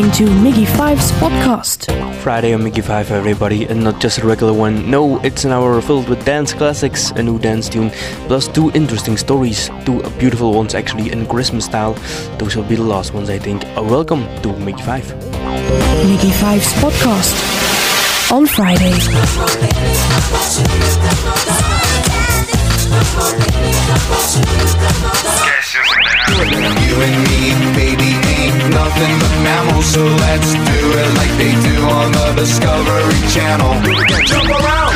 listening to Miggy Five's podcast. Friday on Miggy Five, everybody, and not just a regular one. No, it's an hour filled with dance classics, a new dance tune, plus two interesting stories, two beautiful ones actually in Christmas style. Those will be the last ones, I think. Uh, welcome to Miggy Five. Miggy Five's podcast on Fridays. You and me, baby, ain't nothing but mammals, so let's do it like they do on the Discovery Channel. Jump around,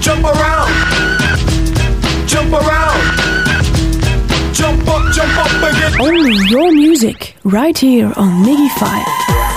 jump around, jump around, jump up, jump up again. Only your music, right here on Miggy Five.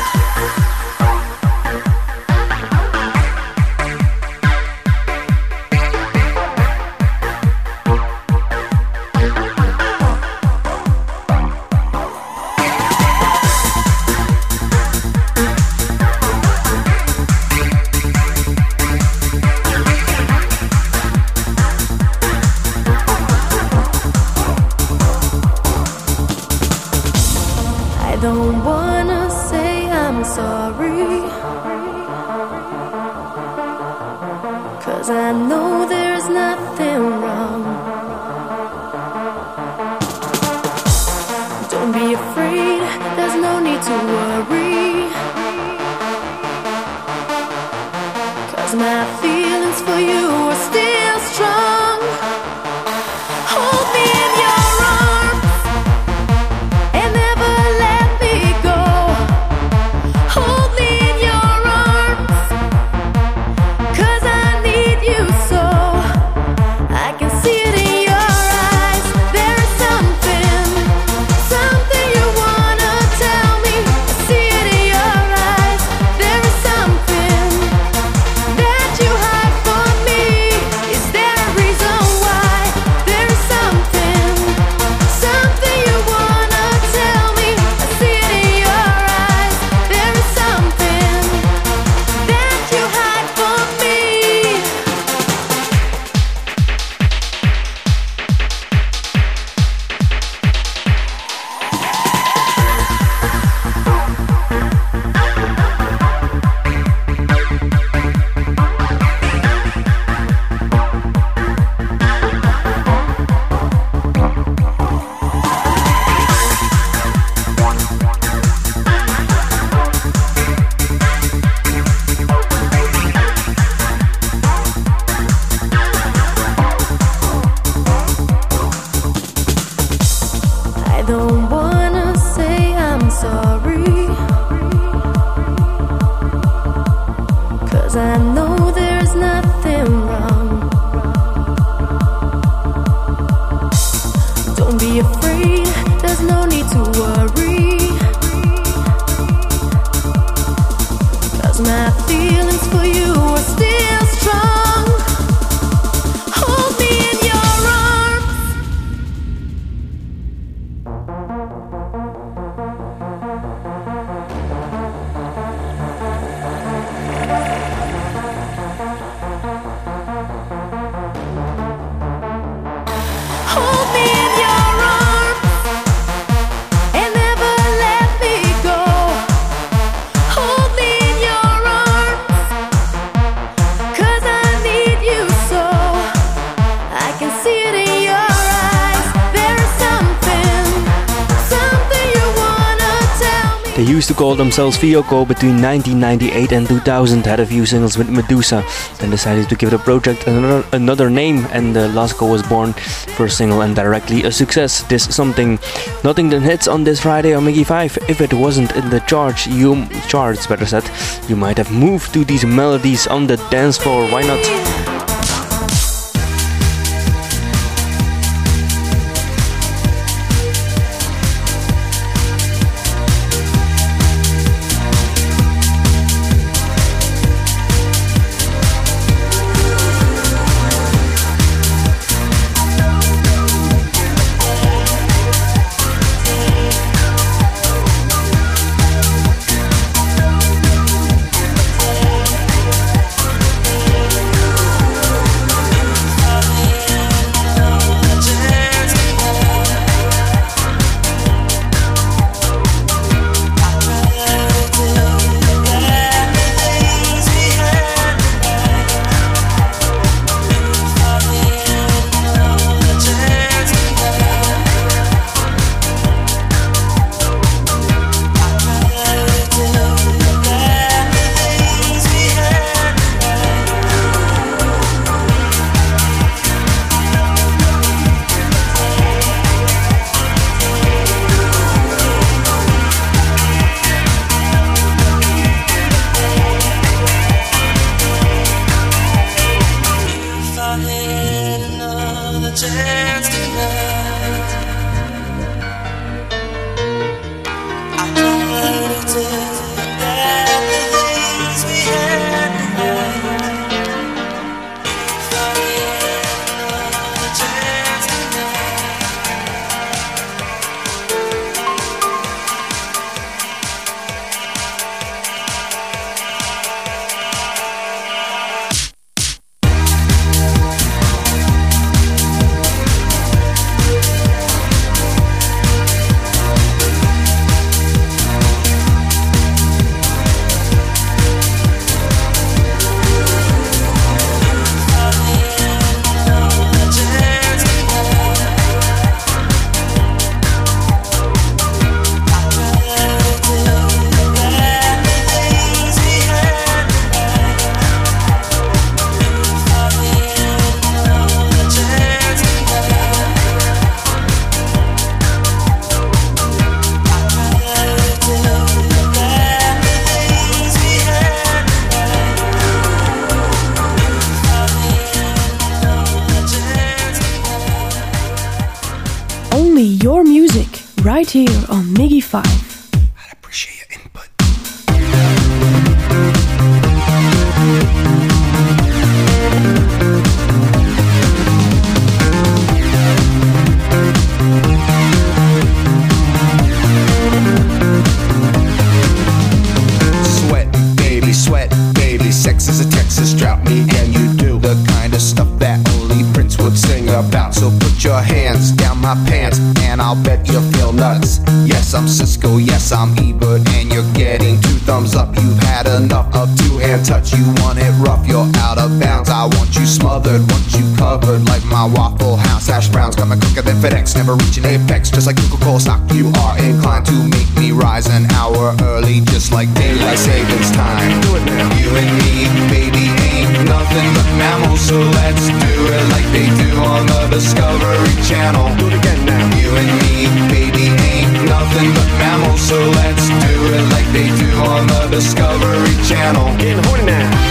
Called themselves Fiocco between 1998 and 2000, had a few singles with Medusa, then decided to give the project another, another name, and uh, Lasgo was born, first single and directly a success. This something nothing than hits on this Friday on Miggy 5. If it wasn't in the charts, you charts better said, you might have moved to these melodies on the dance floor. Why not? Quicker than FedEx, never reaching apex. Just like Coca-Cola stock, you are inclined to make me rise an hour early, just like daylight savings time. Do it now. You and me, baby, ain't nothing but mammals, so let's do it like they do on the Discovery Channel. Do it again now. You and me, baby, ain't nothing but mammals, so let's do it like they do on the Discovery Channel. Getting horny now.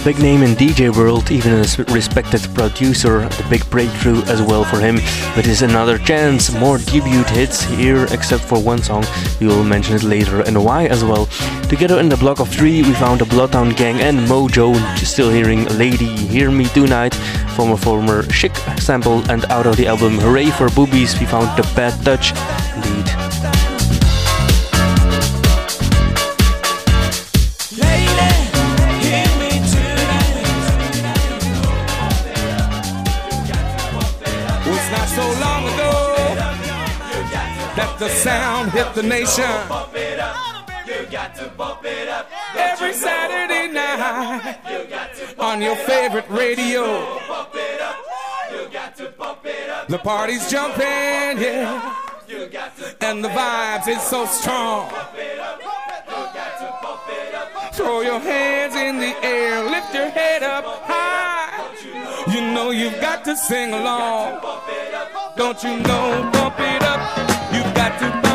A big name in DJ world, even a respected producer. The big breakthrough as well for him. But is another chance. More debut hits here, except for one song. We will mention it later and why as well. Together in the block of three, we found the Bloodhound Gang and Modjo. Still hearing Lady Hear Me Tonight from a former Chic sample, and out of the album Hooray for Boobies, we found the Bad Touch. Indeed. Hit the nation. Every Saturday night on your favorite radio. The party's jumping, yeah. And the vibes is so strong. Throw your hands in the air, lift your head up high. You know you've got to sing along. Don't you know? Bump it up. You've got to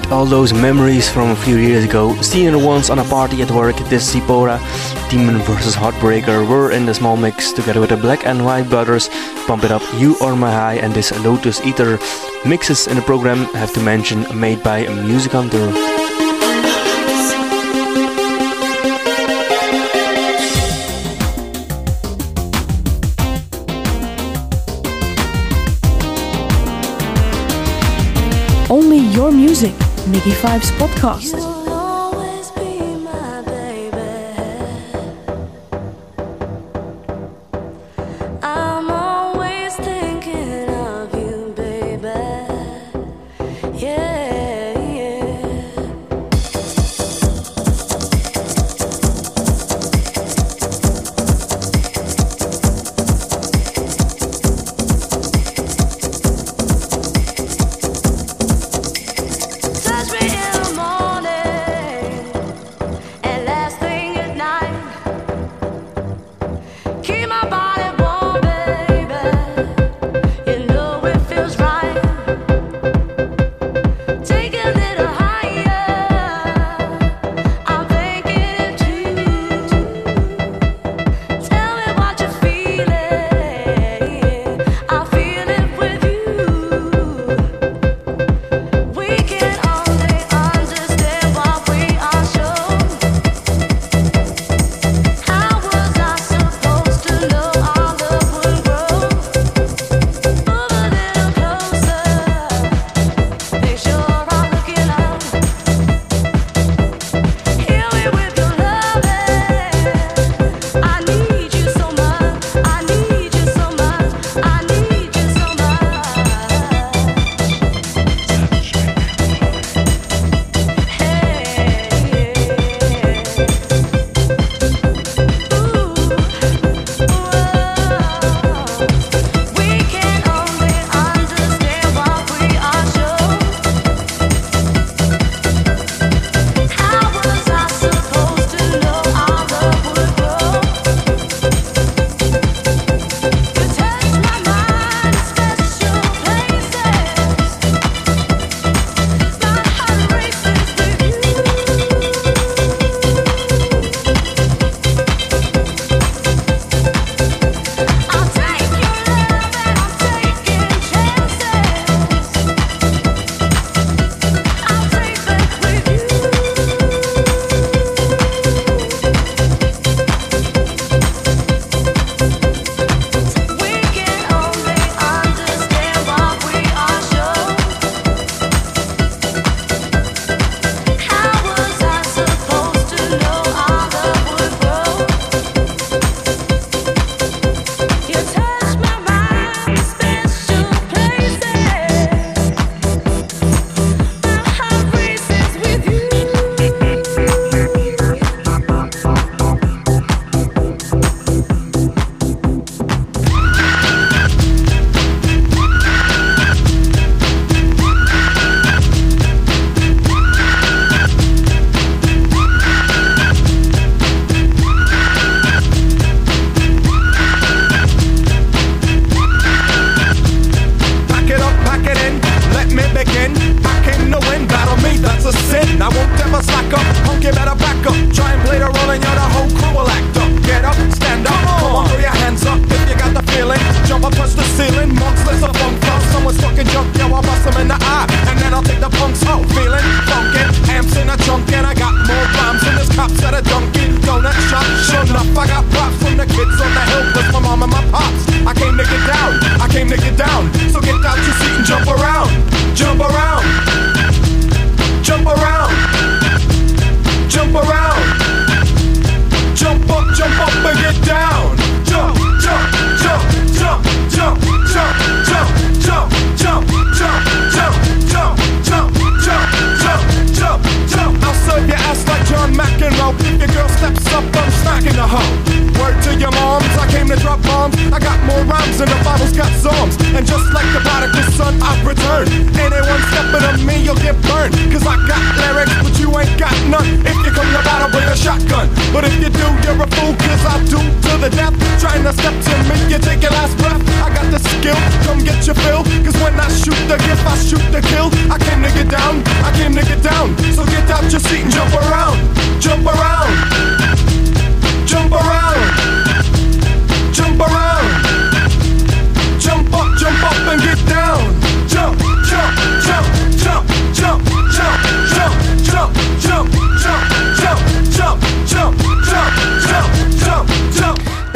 good. All those memories from a few years ago. Seeing it once on a party at work, this Zipporah, Demon vs. Heartbreaker were in the small mix together with the Black and White Brothers. Pump It Up, You Are My High, and this Lotus Eater. Mixes in the program, have to mention, made by Music Hunter. Miggy Fives podcast.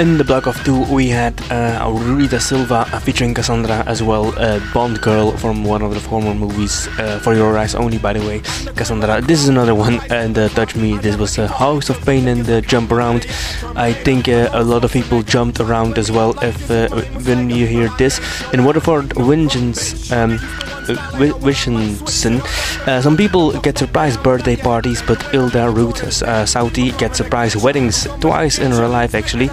In the block of two, we had uh, Rui da Silva featuring Cassandra as well, uh, Bond Girl from one of the former movies, uh, For Your Eyes Only, by the way. Cassandra, this is another one, and uh, Touch Me, this was a House of Pain and uh, Jump Around. I think uh, a lot of people jumped around as well if uh, when you hear this. In Waterford, Wingens, um, Wishenson. Uh, some people get surprise birthday parties, but Ilda Ruth uh, Sauti gets surprise weddings twice in her life actually.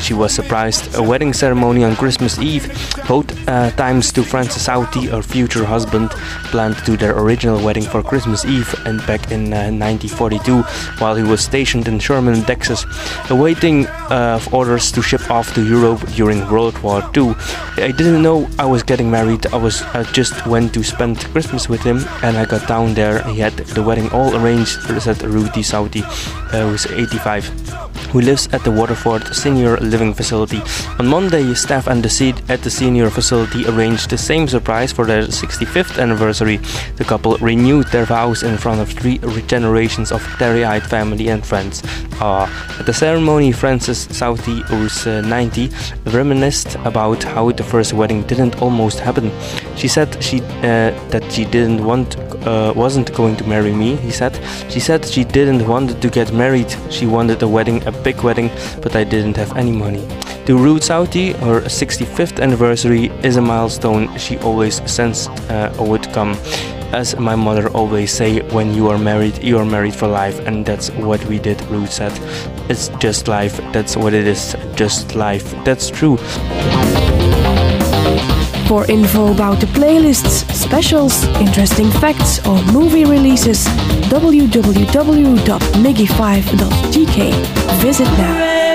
She was surprised a wedding ceremony on Christmas Eve. Both uh, times to Francis Sauti, her future husband, planned to their original wedding for Christmas Eve and back in 1942 uh, while he was stationed in Sherman, Texas, awaiting uh, orders to ship off to Europe during World War II. I didn't know I was getting married. I was just went to spend Christmas with him, and I got down there. He had the wedding all arranged. Said Rudy Sauti, uh, who's 85 who lives at the Waterford Senior Living Facility. On Monday, staff and the seat at the senior facility arranged the same surprise for their 65th anniversary. The couple renewed their vows in front of three generations of teary-eyed family and friends. Uh, at the ceremony, Frances Southey, who's uh, 90, reminisced about how the first wedding didn't almost happen. She said she uh, that she didn't want uh, wasn't going to marry me. He said she said she didn't want to get married. She wanted a wedding, big wedding, but I didn't have any money. To Ruth Sauti, her 65th anniversary is a milestone she always sensed uh, would come. As my mother always say, when you are married, you are married for life, and that's what we did, Ruth said. It's just life, that's what it is, just life. That's true. For info about the playlists, specials, interesting facts, or movie releases, www.miggy5.gk. Visit now.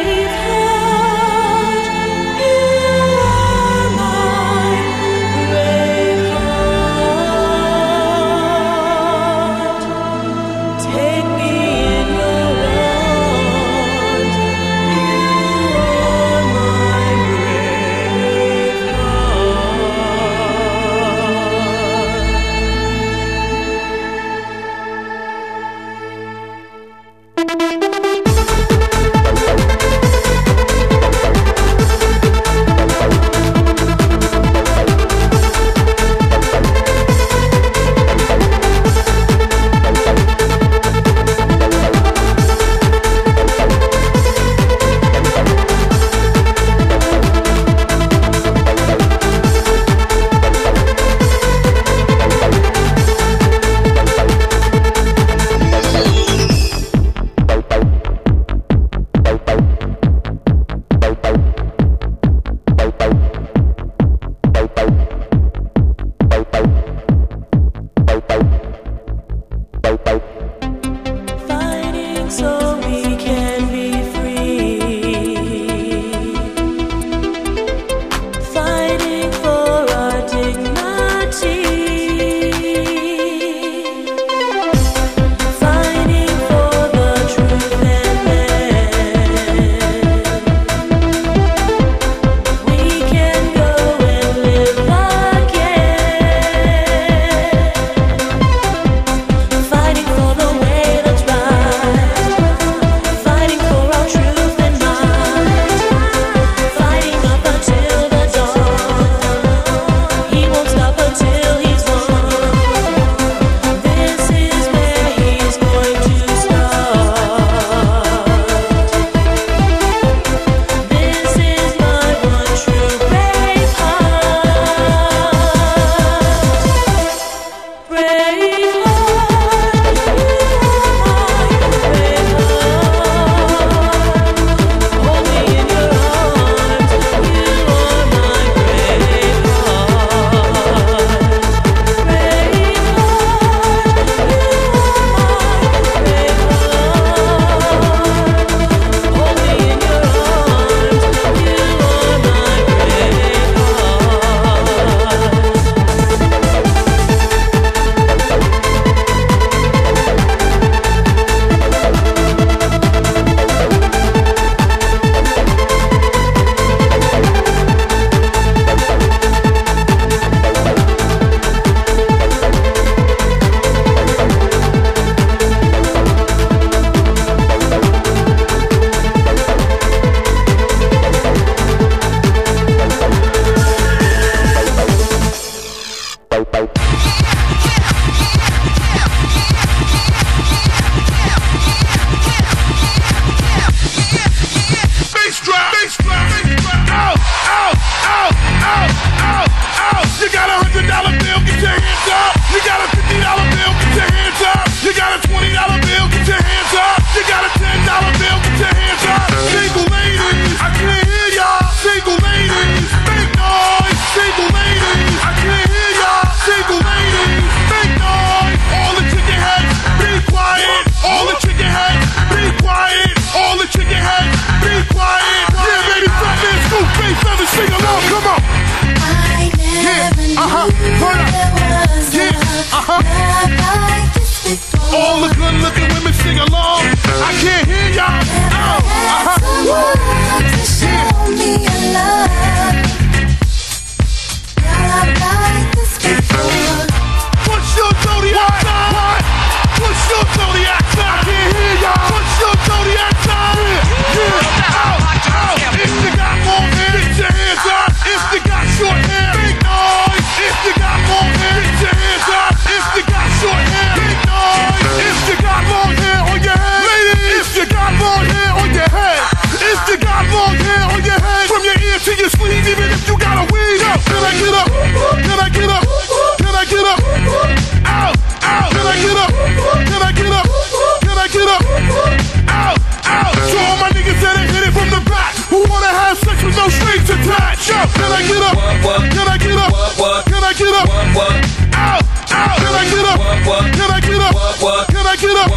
Back it up.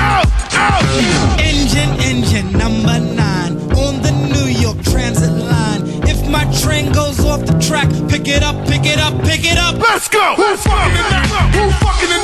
Out, out. Engine, engine number nine on the New York Transit line. If my train goes off the track, pick it up, pick it up, pick it up. Let's go. Who's fucking go. in that? Who fucking in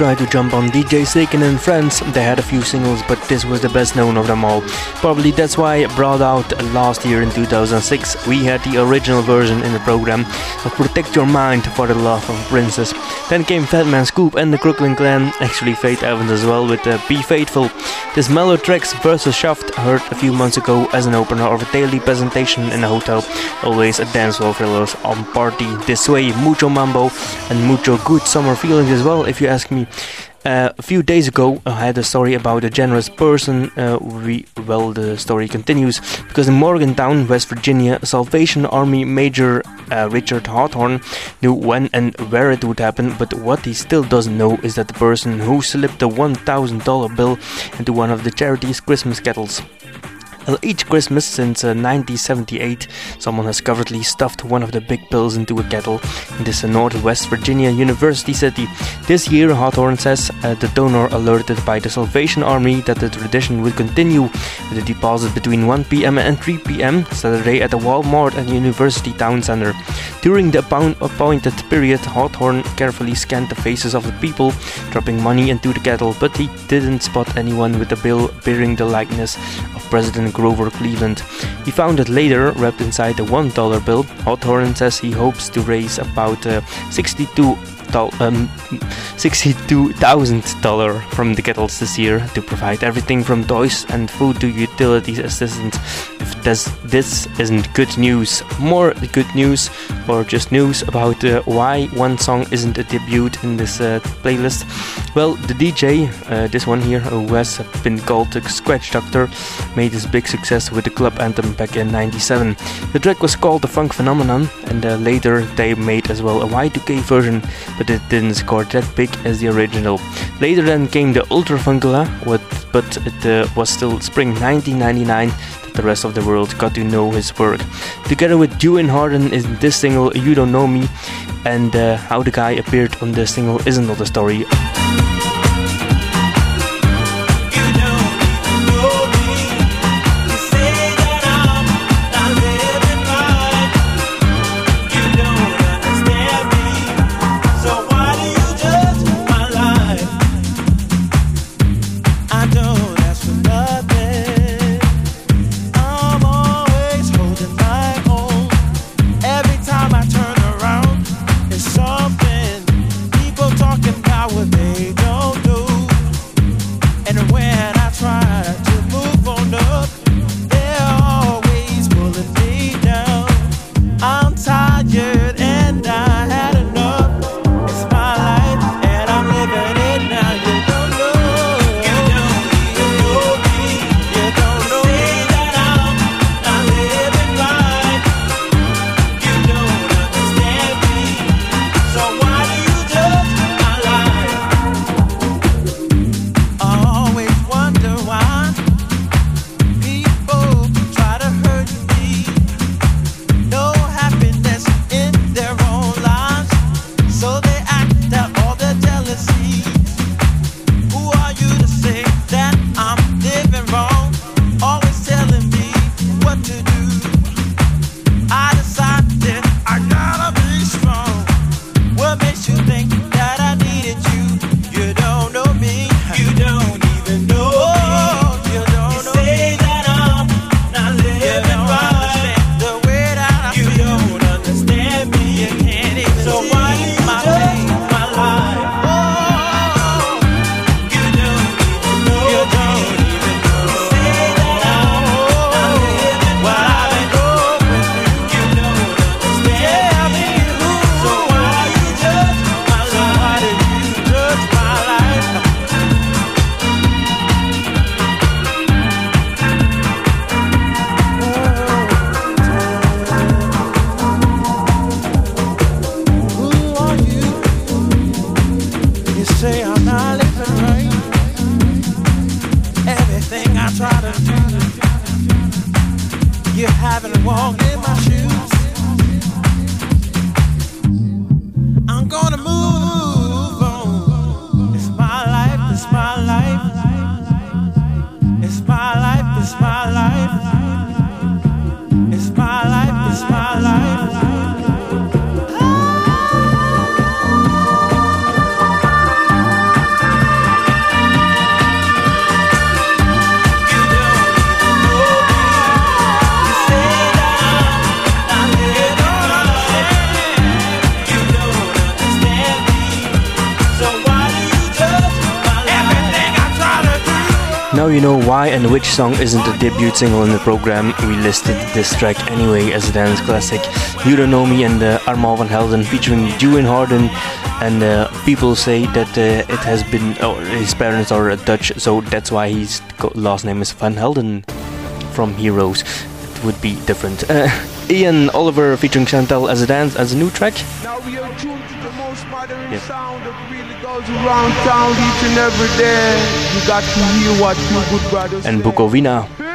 tried to jump on DJ Sakin and Friends. They had a few singles, but this was the best known of them all. Probably that's why brought out last year in 2006. We had the original version in the program of Protect Your Mind for the Love of Princess. Then came Fatman Scoop and the Crooklyn Clan, actually Faith Evans as well with uh, Be Faithful. This mellow tracks versus Shaft heard a few months ago as an opener of a daily presentation in a hotel. Always a dance hall fillers on party this way. Mucho mambo and mucho good summer feelings as well, if you ask me. Uh, a few days ago, I had a story about a generous person. Uh, we, well, the story continues because in Morgantown, West Virginia, Salvation Army Major uh, Richard Hawthorne knew when and where it would happen, but what he still doesn't know is that the person who slipped a $1,000 bill into one of the charity's Christmas kettles. Well, each Christmas since uh, 1978, someone has covertly stuffed one of the big bills into a kettle in this uh, Northwest Virginia University city. This year, Hawthorne says uh, the donor alerted by the Salvation Army that the tradition would continue with a deposit between 1 p.m. and 3 p.m. Saturday at the Walmart and University Town Center. During the appointed period, Hawthorne carefully scanned the faces of the people dropping money into the kettle, but he didn't spot anyone with a bill bearing the likeness of President Grover Cleveland. He found it later wrapped inside a $1 bill. Hawthorne says he hopes to raise about uh, 62 um, $62,000 from the kettles this year to provide everything from toys and food to utilities assistance. If this, this isn't good news, more good news or just news about uh, why one song isn't a debut in this uh, playlist. Well, the DJ, uh, this one here, who has been called the Scratch Doctor, made his big success with the club anthem back in 97. The track was called The Funk Phenomenon, and uh, later they made as well a Y2K version, but it didn't score that big as the original. Later then came the Ultra Funkula, but it uh, was still spring 1999 that the rest of the world got to know his work. Together with Duane Harden in this single, You Don't Know Me, and uh, how the guy appeared on this single is another story. Now you know why and which song isn't a debut single in the program. We listed this track anyway as a dance classic. You Don't Know Me and uh, Armand van Helden featuring Julian Harden. And uh, people say that uh, it has been, oh, his parents are Dutch, so that's why his last name is Van Helden from Heroes. It would be different. Uh, Ian Oliver featuring Shantel as a dance as a new track. Now we are tuned to the most modern Yeah. sound that really goes around town each and every day. You got to hear what two good brothers And. Bukovina.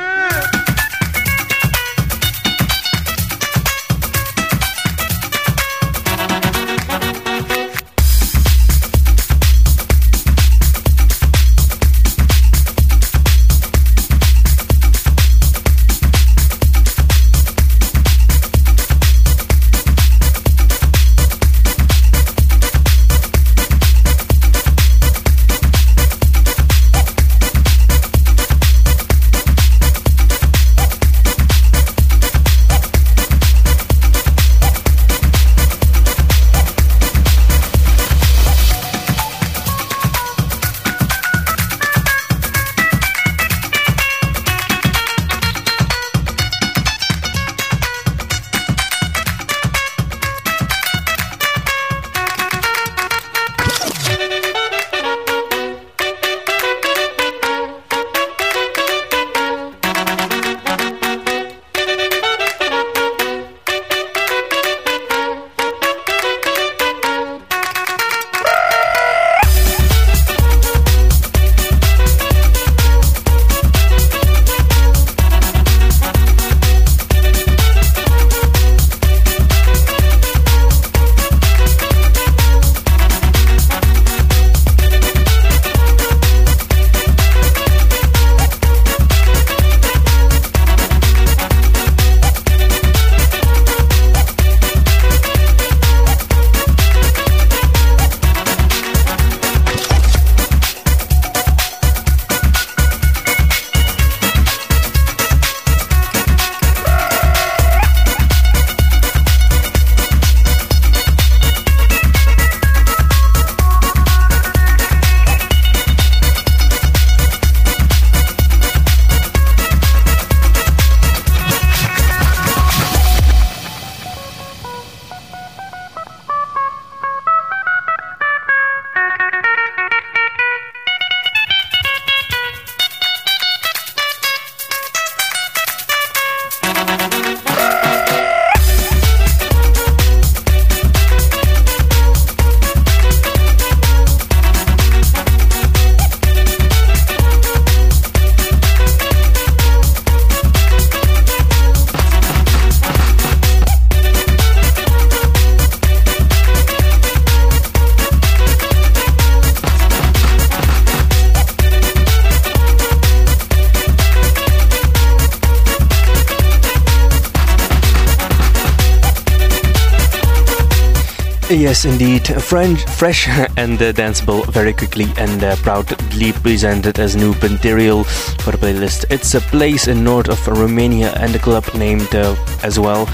Yes, indeed. French, fresh and uh, danceable very quickly and uh, proudly presented as new material for the playlist. It's a place in north of Romania and a club named uh, as well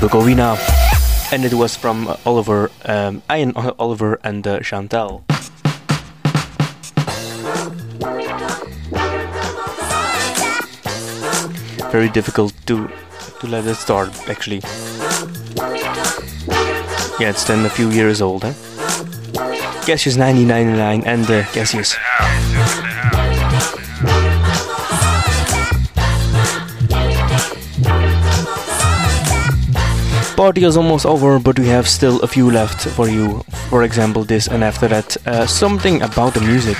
Bukovina. And it was from Oliver, um, Ian Oliver and uh, Shantel. Very difficult to to let it start actually. Yeah, it's then a few years old, huh? Cassius 1999 and uh, Cassius. Party is almost over, but we have still a few left for you. For example, this, and after that, uh, something about the music.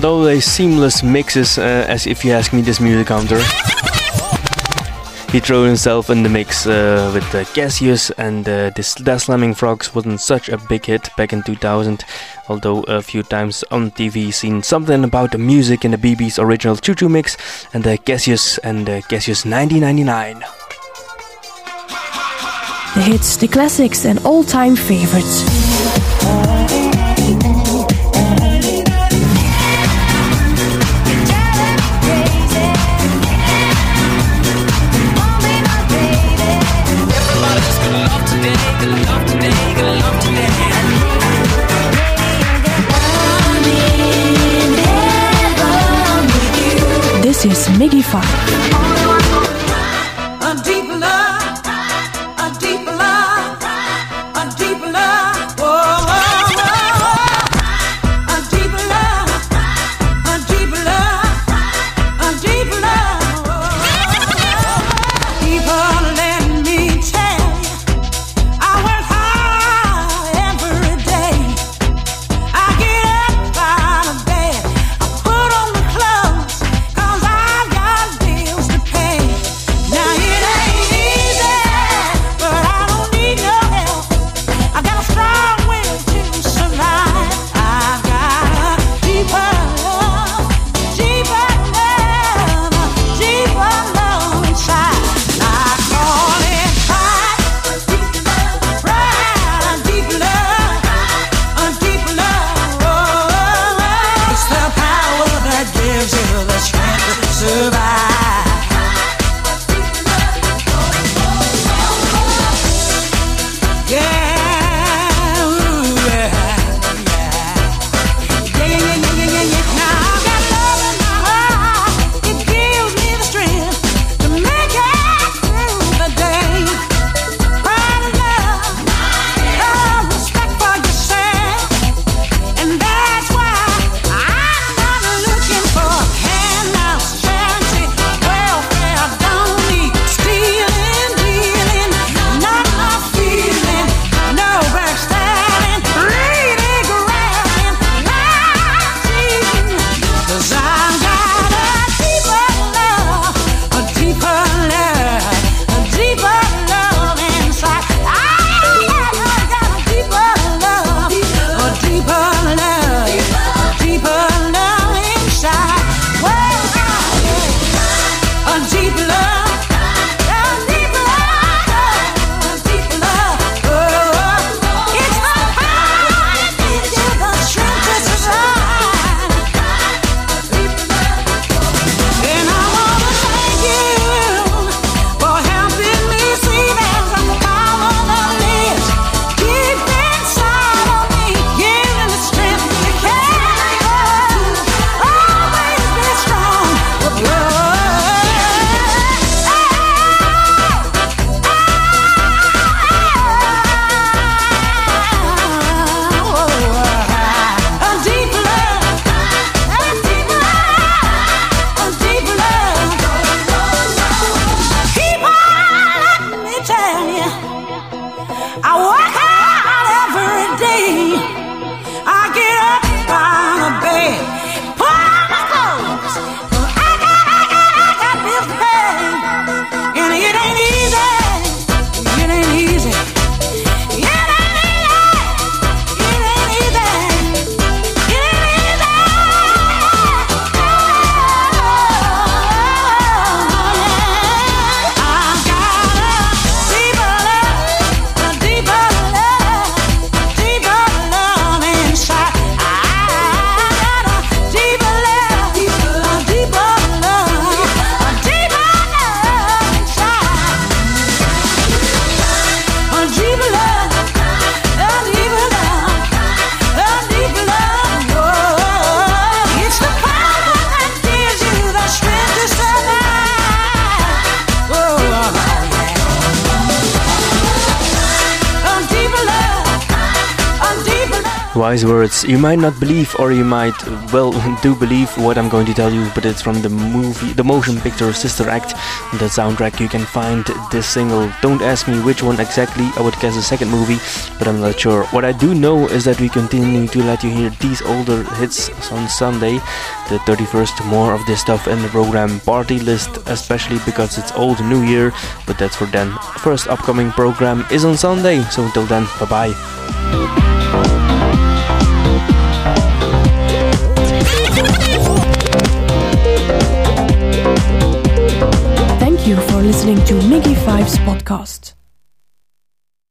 Not always seamless mixes, uh, as if you ask me this music counter. He threw himself in the mix uh, with uh, Cassius, and uh, this Da Slammin' Phrogz wasn't such a big hit back in 2000, although a few times on TV seen something about the music in the BB's original Choo Choo mix and the Cassius and uh, Cassius 1999. The hits, the classics, and all time favorites. This is Miggy Five. You might not believe, or you might, well, do believe what I'm going to tell you, but it's from the movie, the motion picture Sister Act. The soundtrack you can find this single. Don't ask me which one exactly. I would guess the second movie, but I'm not sure. What I do know is that we continue to let you hear these older hits on Sunday, the 31st. More of this stuff in the program party list, especially because it's old New Year. But that's for then. First upcoming program is on Sunday. So until then, bye bye. Listening to MIGY Fives podcast.